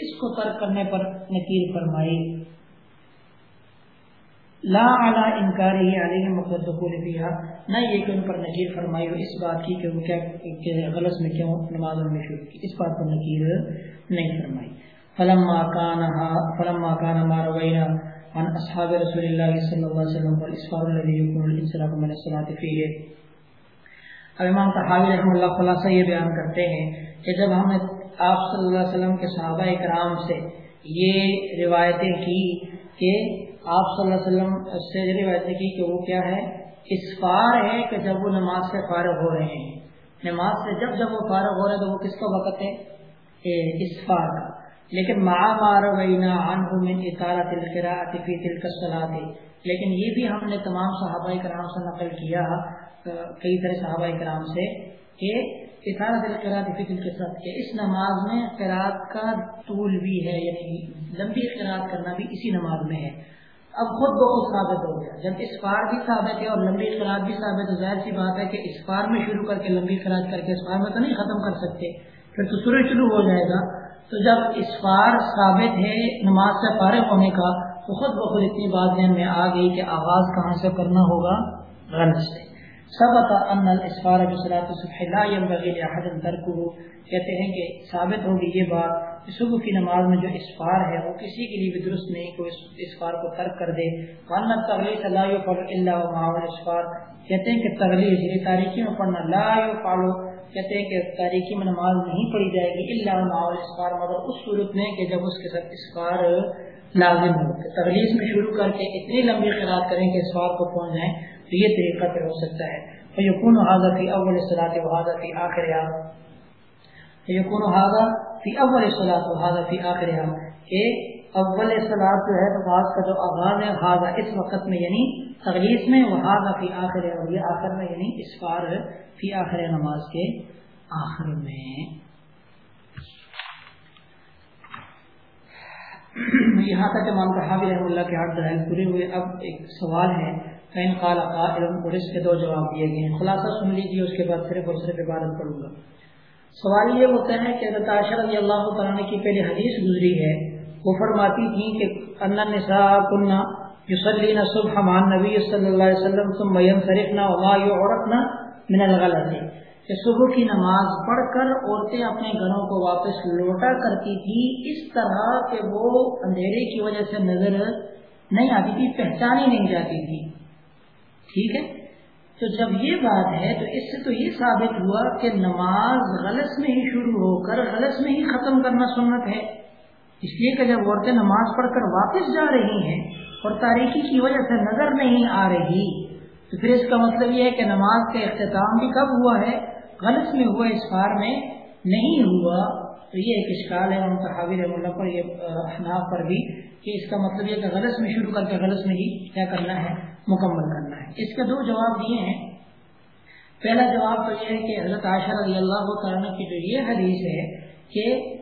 اس کو ترک کرنے پر نکیر فرمائی۔ لا اعلیٰ انکار ہی علیہ مقدس مقدقول فیہا، نہ یہ کہ ان پر نکیر فرمائی ہو، اس بات کی کہ وہ کیا غلط میں کیوں نمازوں میں شروع کی، اس بات پر نکیر نہیں فرمائی۔ فلما کانہا، فلما کانا ما روینا عن اصحاب رسول اللہ صلی اللہ علیہ وسلم والاسفار الذي يكون الانصراف من الصلاة فيه. اب امام تحاوی رحم اللہ خلاصہ یہ بیان کرتے ہیں کہ جب ہم نے آپ صلی اللہ علیہ وسلم کے صحابہ اکرام سے یہ روایتیں کی کہ آپ صلی اللہ علیہ وسلم سے یہ روایتیں کی کہ وہ کیا ہے؟ اسفار ہے کہ جب وہ نماز سے فارغ ہو رہے ہیں۔ نماز سے جب جب وہ فارغ ہو رہے ہیں تو وہ کس کا وقت ہے اسفار کا۔ لیکن مع ماروینا عنہ من اطالت القراءت فی تلک الصلاة لیکن یہ بھی ہم نے تمام صحابہ کرام سے نقل کیا کئی طرح صحابہ کرام سے کہ اطالت القراءت فی تلک الصلاة کہ اس نماز میں قراءت کا طول بھی ہے یعنی لمبی قراءت کرنا بھی اسی نماز میں ہے۔ اب خود بخود ثابت ہو گیا۔ جب اسفار بھی ثابت ہے اور لمبی قرآد بھی ثابت ہے، ظاہر سی بات ہے کہ اسفار میں شروع کر کے لمبی قرآد کر کے اسفار میں تو نہیں ختم کر سکتے، پھر تو سورج شروع ہو جائے گا۔ تو جب اسفار ثابت ہے نماز سے فارغ ہونے کا، تو خود بخود اتنی بات ذہن میں آ گئی کہ آغاز کہاں سے کرنا ہوگا؟ غلط سے۔ سب ان الاسفار بصلاۃ الصبح لا ينبغي لاحد تركه کہتے ہیں کہ ثابت ہوگی یہ بات کہ صبح کی نماز میں جو اسفار ہے، وہ کسی کے لیے بھی درست نہیں کہ اس اسفار کو ترک کر دے۔ ورنہ تغلیظ لا يفعل الا ومع الاسفار۔ کہتے ہیں کہ تغلیظ یعنی تاریکی میں پڑھنا لا يفعل کہتے ہیں کہ تاریخی میں نماز نہیں پڑھی جائے گی اللہ اسفار مگر اس صورت میں کہ جب اس کے ساتھ اسفار لازم ہو۔ تغلیز میں شروع کر کے اتنی لمبی خیالات کریں کہ اسفار کو پہنچ جائیں تو یہ طریقہ پھر ہو سکتا ہے۔ یقون حاضہ حاضر اول صلاح و حاضر فی آخر یقون حاضر فی اول صلاح و حاضر فی آخر کہ اول صلاح جو ہے تو بعض کا جو آغاز ہے حاضر اس وقت میں یعنی تغلیز میں، وہ حاضر فی آخر اور یہ آخر میں یعنی اسفار فی آخر نماز کے آخر میں۔ یہاں تک امام صحابی رحم اللہ کے ہاتھ دلائل پورے ہوئے اب ایک سوال ہے۔ فین قال قائل، اور اس کے دو جواب دیے گئے ہیں۔ خلاصہ سن لیجیے اس کے بعد صرف اور صرف عبادت پڑھوں گا۔ سوال یہ ہوتا ہے کہ حضرت عائشہ رضی اللہ تعالیٰ کی پہلی حدیث گزری ہے۔ وہ فرماتی تھی کہ ان النساء كنا يصلين الصبح مع النبي صلی اللہ علیہ وسلم ثم ينصرفن وما يعرفن من الغلط۔ کہ صبح کی نماز پڑھ کر عورتیں اپنے گھروں کو واپس لوٹا کرتی تھی اس طرح کہ وہ اندھیرے کی وجہ سے نظر نہیں آتی تھی، پہچانی نہیں جاتی تھی۔ ٹھیک ہے؟ تو جب یہ بات ہے، تو اس سے تو یہ ثابت ہوا کہ نماز غلط میں ہی شروع ہو کر، غلط میں ہی ختم کرنا سنت ہے۔ اس لیے کہ جب عورتیں نماز پڑھ کر واپس جا رہی ہیں اور تاریخی کی وجہ سے نظر نہیں آ رہی، تو پھر اس کا مطلب یہ ہے کہ نماز کا اختتام بھی کب ہوا ہے؟ غلط میں ہوا، اس بار میں نہیں ہوا۔ تو یہ ایک اشکال ہے ان صحابی رحم اللہ پر یہ احناف پر بھی کہ اس کا مطلب یہ کہ غلط میں شروع کر کے غلط میں ہی کیا کرنا ہے، مکمل کرنا ہے۔ اس کے دو جواب دیے ہیں۔ پہلا جواب تو یہ ہے کہ حضرت عاشر رضی اللہ تعالیٰ کی جو یہ حدیث ہے کہ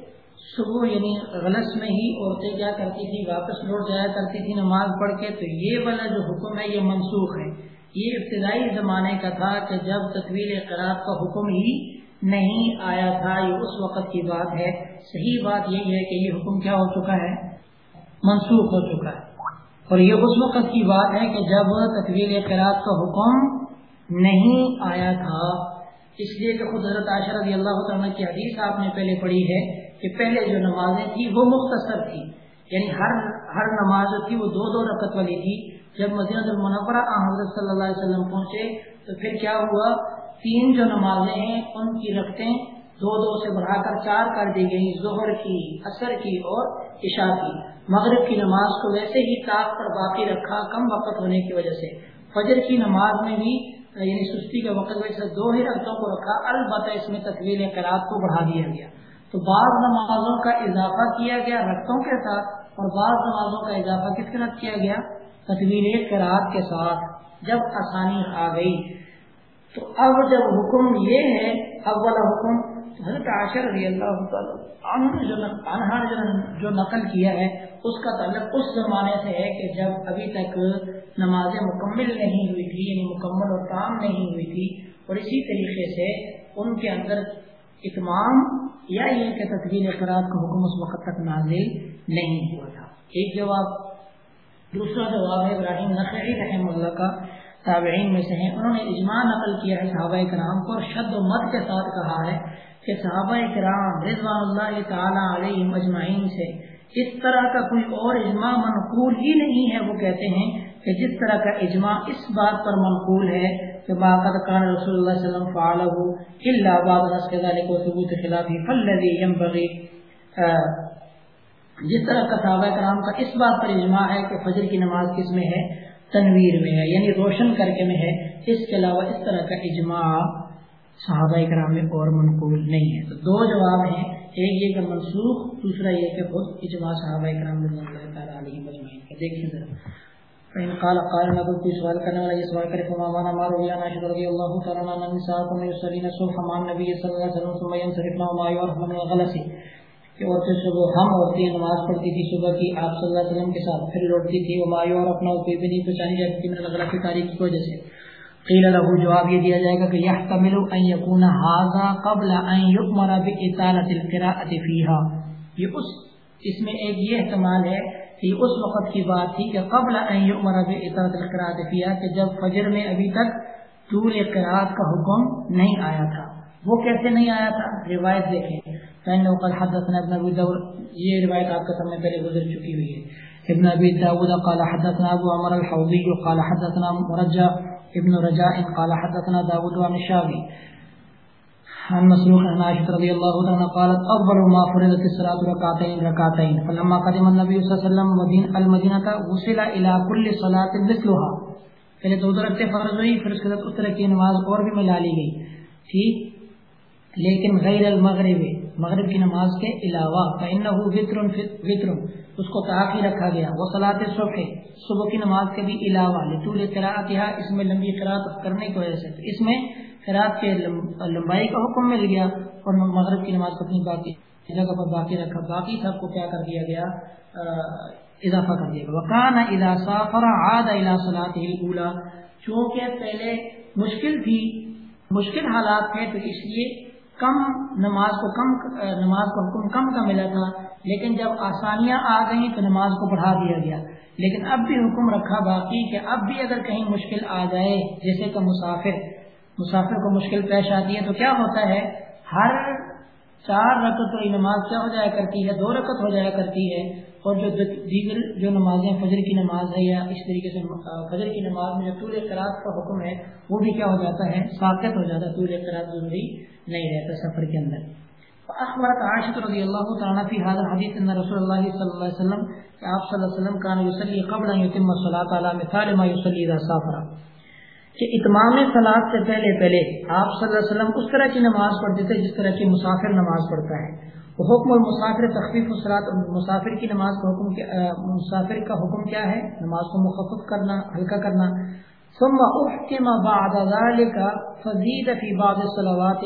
صبح یعنی غلط میں ہی عورتیں کیا کرتی تھی واپس لوٹ جایا کرتی تھی نماز پڑھ کے، تو یہ والا جو حکم ہے، یہ منسوخ ہے۔ یہ ابتدائی زمانے کا تھا کہ جب تطویل قرآب کا حکم ہی نہیں آیا تھا، یہ اس وقت کی بات ہے۔ صحیح بات یہی ہے کہ یہ حکم کیا ہو چکا ہے؟ منسوخ ہو چکا ہے۔ اور یہ اس وقت کی بات ہے کہ جب تطویل قرآب کا حکم نہیں آیا تھا۔ اس لیے کہ خود حضرت عاشر رضی اللہ تعالیٰ کی حدیث آپ نے پہلے پڑھی ہے کہ پہلے جو نمازیں تھی وہ مختصر تھی یعنی ہر ہر نماز جو تھی وہ دو دو رکت والی تھی۔ جب مدینہ المنورہ حضرت صلی اللہ علیہ وسلم پہنچے تو پھر کیا ہوا؟ تین جو نمازیں ہیں، ان کی رکھتے دو دو سے بڑھا کر چار کر دی گئی ظہر کی اثر کی اور عشاء کی۔ مغرب کی نماز کو ویسے ہی تاخ پر باقی رکھا کم وقت ہونے کی وجہ سے۔ فجر کی نماز میں بھی یعنی سستی کے وقت وجہ سے دو ہی رقطوں کو رکھا، البتہ اس میں تقویل قرآد کو بڑھا دیا گیا۔ تو بعض نمازوں کا اضافہ کیا گیا رقطوں کے ساتھ اور بعض نمازوں کا اضافہ کس کے ساتھ کیا گیا؟ تدوین قرآد کے ساتھ، جب آسانی آ گئی۔ تو اب جب حکم یہ ہے، اب والا حکم حضرت عاشر رضی اللہ تعالیٰ جو جو نقل کیا ہے، اس کا تعلق اس زمانے سے ہے کہ جب ابھی تک نمازیں مکمل نہیں ہوئی تھی یعنی مکمل اور کام نہیں ہوئی تھی اور اسی طریقے سے ان کے اندر اتمام یا یہ کہ تصویر اقرار کا حکم اس وقت تک نازل نہیں ہوا تھا۔ ایک جواب، دوسرا جواب ہے ابراہیم نقی رحم اللہ کا، تابعین میں سے ہیں۔ انہوں نے اجماع نقل کیا ہے صحابہ کرام کو اور شد و مت کے ساتھ کہا ہے کہ صحابہ کرام رضوان اللہ تعالیٰ علیہ مجمعین سے، اس طرح کا کوئی اور اجماع منقول ہی نہیں ہے، وہ کہتے ہیں کہ جس طرح کا اجماع اس بات پر منقول ہے کہ باقد کان رسول اللہ صلی اللہ علیہ وسلم فعلہ الا بعد نس کے ذالک و ثبوت خلافی فالذی ینبغی جس طرح کا صحابہ کرام کا اس بات پر اجماع ہے کہ فجر کی نماز کس میں ہے؟ تنویر میں ہے یعنی روشن کر کے میں ہے۔ اس کے علاوہ اس طرح کا اجماع صحابہ کرام میں اور منقول نہیں ہے۔ تو دو جواب ہیں، ایک یہ کہ منسوخ، دوسرا یہ کہ خود اجماع صحابہ کرام اللہ تعالیٰ علیہ مجمعین کا دیکھیں ذرا۔ فإن قال قال ما کوئی سوال کرنے والا یہ سوال کرے فما وانا ما روی عن رضی اللہ تعالی عنہا ان نساء کو یصلین الصبح مع النبي صلی اللہ علیہ وسلم ثم ينصرفن وما يعرف من الغلس. کہ عورتیں صبح ہم عورتیں نماز پڑھتی تھی صبح کی آپ صلی اللہ علیہ وسلم کے ساتھ پھر لوٹتی تھی وہ مایو اور اپنا کوئی بھی نہیں پہچانی جاتی تھی میرے غلط تاریخ کی وجہ سے۔ قیل له، جواب یہ دیا جائے گا کہ يحتمل ان يكون هذا قبل ان يؤمر باطاله القراءه فيها۔ یہ اس اس میں ایک یہ احتمال ہے کہ اس وقت کی بات تھی کہ قبل ان يؤمر باطاله القراءه فيها کہ جب فجر میں ابھی تک طول قراءت کا حکم نہیں آیا تھا۔ وہ کیسے نہیں آیا تھا؟ روایت دیکھیں۔ فإنه قد حدثنا ابن ابي داود۔ یہ روایت آپ کا سامنے پہلے گزر چکی ہوئی ہے۔ ابن ابي داود قال حدثنا ابو عمر الحوضي قال حدثنا مرجع ابن رجاء قال حدثنا داود عن الشافعي عن مسروق عن عائشة رضي الله عنها قالت، أفضل ما فرضت الصلاة ركعتين ركعتين. فلما قدم النبي صلى الله عليه وسلم مدين المدينة وصل إلى كل صلاة مثلها. پہلے دو رکھتے فرض ہوئی، پھر اس کے بعد اس طرح کی نماز اور بھی ملا لی گئی۔ ٹھیک لیکن غیر المغرب، مغرب کی نماز کے علاوہ، فإنه وطر اس کو تاخی رکھا گیا۔ وہ صلاح صبح صبح کی نماز کے بھی علاوہ، لطول قرآت اس میں لمبی قرآت کرنے کی وجہ سے۔ اس میں قرآت کے لمبائی کا حکم مل گیا اور مغرب کی نماز کو اپنی باقی، جگہ پر باقی رکھا۔ باقی سب کو کیا کر دیا گیا؟ اضافہ کر دیا گیا۔ وکان اولا چونکہ پہلے مشکل تھی، مشکل حالات تھے تو اس لیے کم نماز کو کم نماز کو حکم کم کا ملا تھا۔ لیکن جب آسانیاں آ گئیں، تو نماز کو بڑھا دیا گیا۔ لیکن اب بھی حکم رکھا باقی کہ اب بھی اگر کہیں مشکل آ جائے، جیسے کہ مسافر مسافر کو مشکل پیش آتی ہے تو کیا ہوتا ہے؟ ہر چار رکت والی نماز کیا ہو جایا کرتی ہے؟ دو رکت ہو جایا کرتی ہے۔ اور جو دیگر جو نمازیں فجر کی نماز ہے یا اس طریقے سے فجر کی نماز میں جو طول اقرات کا حکم ہے، وہ بھی کیا ہو جاتا ہے؟ ساکت ہو جاتا ہے۔ طول اقرات ضروری نہیں رہتا سفر کے اندر۔ اخبرت عائشہ رضی اللہ تعالیٰ فی حاضر حدیث ان رسول اللہ صلی اللہ علیہ وسلم کہ آپ صلی اللہ علیہ وسلم کان یصلی قبل ان یتم الصلاۃ علی مثال ما یصلی اذا سافر۔ کہ اتمام صلاۃ سے پہلے پہلے آپ صلی اللہ علیہ وسلم اس طرح کی نماز پڑھتے تھے جس طرح کی مسافر نماز پڑھتا ہے۔ حکم المسافر تخفیف الصلاۃ مسافر کی نماز کا حکم مسافر کا حکم کیا ہے؟ نماز کو مخفف کرنا، ہلکا کرنا۔ ثم احکم بعد ذلك فزید فی بعض الصلوات۔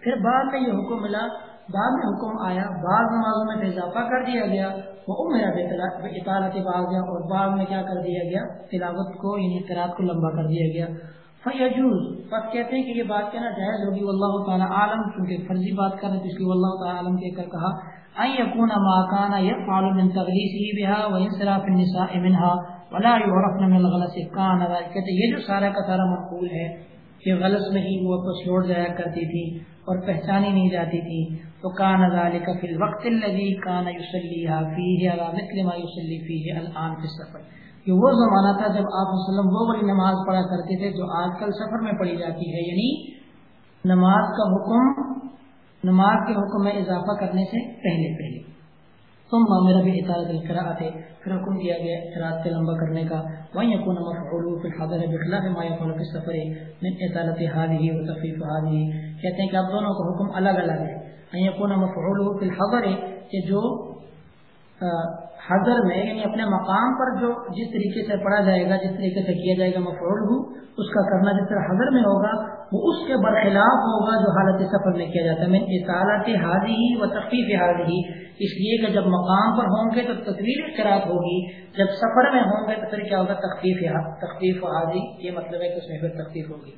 پھر بعد میں یہ حکم ملا، بعد میں حکم آیا، بعض نمازوں میں اضافہ کر دیا گیا۔ وہ میرا اطالت بعض اور بعد میں کیا کر دیا گیا؟ تلاوت کو یعنی قرات کو لمبا کر دیا گیا۔ فیجوز، بس کہتے ہیں کہ یہ بات کہنا جائز ہوگی، واللہ تعالی عالم، کیونکہ فرضی بات کر رہے ہیں اس لیے واللہ تعالی عالم کہہ کر کہا، ان یکون ما کان یفعل من تغلیسه بها وانصراف النساء منها ولا يعرفن من الغلس کان. کہتے یہ جو سارا کا سارا منقول ہے کہ غلط میں ہی وہ تو چھوڑ جایا کرتی تھی اور پہچانی نہیں جاتی تھی۔ تو کان ذلك في الوقت الذي کان يصليها فيه مثل ما الان السفر۔ کہ وہ زمانہ تھا جب آپ وسلم وہ بڑی نماز پڑھا کرتے تھے جو آج کل سفر میں پڑھی جاتی ہے یعنی نماز کا حکم، نماز کے حکم میں اضافہ کرنے سے پہلے پہلے۔ تم میرا بھی اطاعت آتے پھر حکم دیا گیا اطاعت کے لمبا کرنے کا۔ وہیں یقون مفعول فی الحاضر بخلاف ما يفعل في السفر من اطالت هذه وتخفيف هذه۔ کہتے ہیں کہ اب دونوں کا حکم الگ الگ ہے۔ ان یکون مفعول فی الحضر، کہ جو حضر میں یعنی اپنے مقام پر جو جس طریقے سے پڑھا جائے گا، جس طریقے سے کیا جائے گا مفعول ہو اس کا کرنا جس طرح حضر میں ہوگا وہ اس کے برخلاف ہوگا جو حالت سفر میں کیا جاتا ہے۔ میں اطالت حاضی و تخفیف حاضی اس لیے کہ جب مقام پر ہوں گے تو تصویر اختراف ہوگی۔ جب سفر میں ہوں گے تو پھر کیا ہوگا؟ تخفیف تخفیف و حاضی یہ مطلب ہے کہ اس میں پھر تخفیف ہوگی۔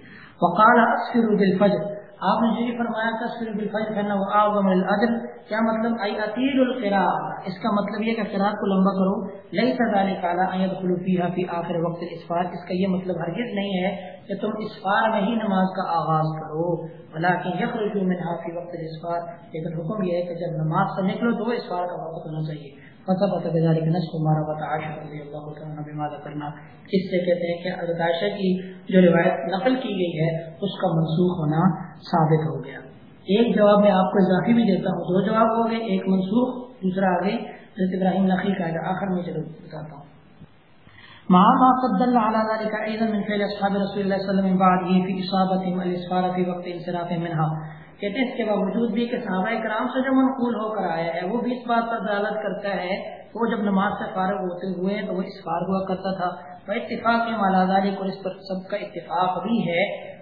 وقال اسفر بالفجر۔ آپ نے جو فرمایا تصویر کرنا وہ اعظم الاجر کیا مطلب؟ ای اطیل القراء اس کا مطلب یہ کہ قراءت کو لمبا کرو. لئی ذلك على ان يدخلوا فيها في اخر وقت الاسفار اس کا یہ مطلب ہرگز نہیں ہے کہ تم اسفار میں ہی نماز کا آغاز کرو. ولیکن یخرجوا منها في وقت الاسفار لیکن حکم یہ ہے کہ جب نماز سے نکلو تو اسفار کا وقت ہونا چاہیے. فثبت بذلك نص عمر وعائشہ رضی اللہ عنہ بما ذکرنا اس سے کہتے ہیں کہ حضرت عائشہ کی جو روایت نقل کی گئی ہے، اس کا منسوخ ہونا ثابت ہو گیا۔ ایک جواب میں آپ کو اضافی بھی دیتا ہوں، دو جواب ہو گئے، ایک منسوخ، دوسرا آگے۔ حضرت ابراہیم نقی کا ہے، آخر میں ضرور بتاتا ہوں۔ مع ما قد دل على ذلك ايضا من فعل اصحاب رسول الله صلى الله عليه وسلم بعده في اصابتهم الاسفار في وقت انصراف منها۔ کہتے ہیں اس کے باوجود بھی کہ صحابہ کرام سے جو منقول ہو کر آیا ہے، وہ بھی اس بات پر دلالت کرتا ہے کہ وہ جب نماز سے فارغ ہوتے ہوئے تو وہ اسفار ہوا کرتا تھا۔ وہ اتفاق مالاداری اور اس پر سب کا اتفاق بھی ہے۔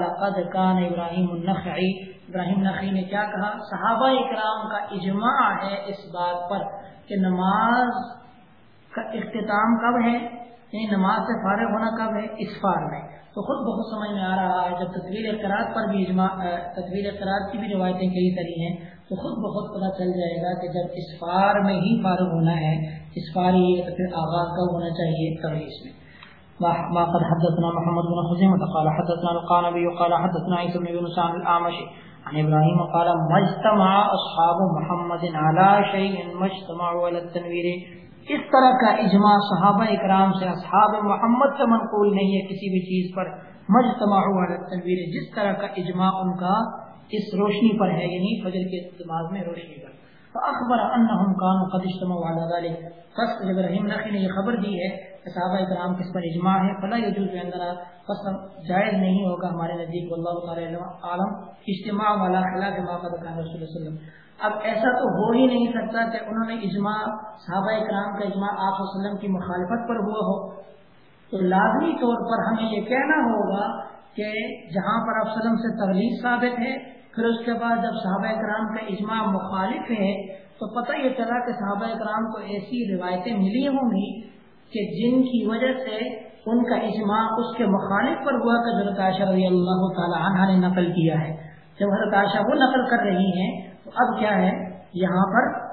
لقد کان ابراہیم النخعی۔ ابراہیم نقی نے کیا کہا؟ صحابہ اکرام کا اجماع ہے اس بات پر کہ نماز کا اختتام کب ہے؟ یعنی نماز سے فارغ ہونا کب ہے؟ اسفار میں۔ تو خود بہت سمجھ میں آ رہا ہے، جب تصویر اقرار پر بھی تصویر اقرار کی بھی روایتیں کئی ساری ہیں، تو خود بہت پتہ چل جائے گا کہ جب اسفار میں ہی فارغ ہونا ہے اسفار ہی تو پھر آغاز کب ہونا چاہیے تبلیغ میں۔ ما قد حدثنا محمد بن خزيمة قال حدثنا القانبي قال حدثنا عيسى بن يونس عن عن إبراهيم قال ما اجتمع أصحاب محمد على شيء ما اجتمعوا على التنوير اس طرح کا اجماع صحابہ اکرام سے اصحاب محمد سے منقول نہیں ہے کسی بھی چیز پر۔ مجتمع تنویر جس طرح کا اجماع ان کا اس روشنی پر ہے یعنی فجر کے دماغ میں روشنی پر۔ اخبر انہم کانو قد اجتمعوا علی ذلك پس ابراہیم نقی نے یہ خبر دی ہے صحابہ اکرام کس پر اجماع ہے؟ فلا يجوز عندنا پس جائز نہیں ہوگا ہمارے نزدیک، واللہ تعالی عالم، اجتماع والا خلاف ما قد کان رسول اللہ علیہ وسلم۔ اب ایسا تو ہو ہی نہیں سکتا کہ انہوں نے اجماع، صحابہ کرام کا اجماع آپ وسلم کی مخالفت پر ہوا ہو۔ تو لازمی طور پر ہمیں یہ کہنا ہوگا کہ جہاں پر آپ وسلم سے تغلیف ثابت ہے، پھر اس کے بعد جب صحابہ کرام کا اجماع مخالف ہے، تو پتہ یہ چلا کہ صحابہ کرام کو ایسی روایتیں ملی ہوں گی کہ جن کی وجہ سے ان کا اجماع اس کے مخالف پر ہوا کہ حضرت عائشہ رضی اللہ تعالی عنہ نے نقل کیا ہے۔ جب حضرت عائشہ وہ نقل کر رہی ہیں، تو اب کیا ہے؟ یہاں پر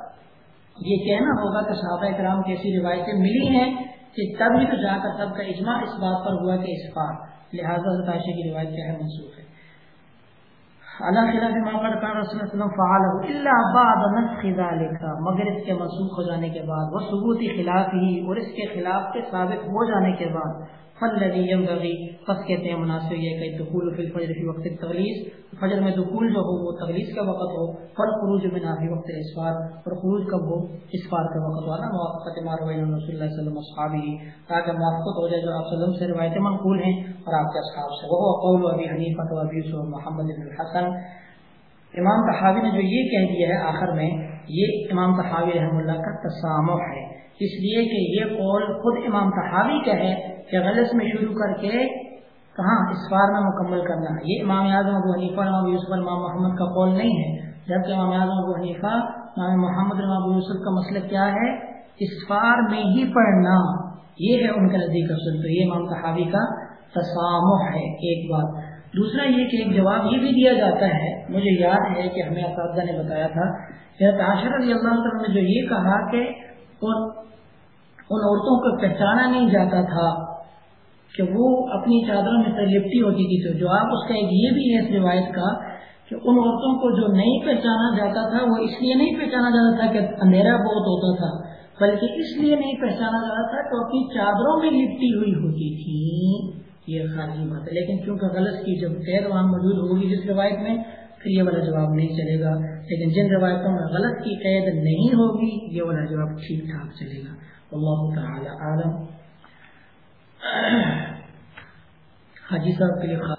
یہ کہنا ہوگا کہ صحابہ کرام کی ایسی روایتیں ملی ہیں کہ تب ہی تو جا کر سب کا اجماع اس بات پر ہوا کہ اس بار۔ لہٰذا حضرت عائشہ کی روایت کیا ہے؟ منسوخ ہے۔ اللہ خلاف محمد کان رسول اللہ وسلم فعال الا بعد نسخ ذلك مگر اس کے منسوخ ہو جانے کے بعد، وہ ثبوت خلاف ہی اور اس کے خلاف کے ثابت ہو جانے کے بعد۔ فلذي ينبغي پس کہتے ہیں مناسب یہ کہ دخول فی الفجر فی وقت التغلیظ فجر میں دخول جو ہو وہ تغلیظ کا وقت ہو فل خروج من فی وقت الاسفار اور خروج کب ہو؟ اسفار کا وقت والا موافقت ما روایت رسول اللہ صلی اللہ علیہ وسلم اصحابہ۔ تاکہ موافقت ہو جائے جو آپ صلی اللہ علیہ وسلم سے روایتیں منقول ہیں اور آپ کے اصحاب سے۔ وہ قول ابی حنیفہ و ابی یوسف محمد بن الحسن۔ امام تحاوی نے جو یہ کہہ دیا ہے آخر میں، یہ امام تحاوی رحم اللہ کا تسامح ہے۔ اس لیے کہ یہ قول خود امام تحاوی کا ہے کہ غلط میں شروع کر کے کہاں اس بار میں مکمل کرنا ہے۔ یہ امام اعظم ابو حنیفہ امام یوسف امام محمد کا قول نہیں ہے، جبکہ امام اعظم ابو حنیفہ، امام محمد امام ابو یوسف کا مسئلہ کیا ہے؟ اسفار میں ہی پڑھنا۔ یہ ہے ان کا نزدیک افسر تو یہ امام صحابی کا تسامح ہے، ایک بات۔ دوسرا یہ کہ ایک جواب یہ بھی دیا جاتا ہے، مجھے یاد ہے کہ ہمیں اساتذہ نے بتایا تھا کہ تاشر علی اللہ وسلم نے جو یہ کہا کہ ان عورتوں کو پہچانا نہیں جاتا تھا کہ وہ اپنی چادروں میں سے لپٹی ہوتی تھی تو جواب اس کا ایک یہ بھی ہے اس روایت کا کہ ان عورتوں کو جو نہیں پہچانا جاتا تھا، وہ اس لیے نہیں پہچانا جاتا تھا کہ اندھیرا بہت ہوتا تھا، بلکہ اس لیے نہیں پہچانا جاتا تھا کہ اپنی چادروں میں لپٹی ہوئی ہوتی تھی۔ یہ خارجی بات ہے۔ لیکن کیونکہ غلط کی جب قید وہاں موجود ہوگی جس روایت میں، پھر یہ والا جواب نہیں چلے گا۔ لیکن جن روایتوں میں غلط کی قید نہیں ہوگی، یہ والا جواب ٹھیک ٹھاک چلے گا۔ اللہ تعالی عالم حاجی صاحب کے لیے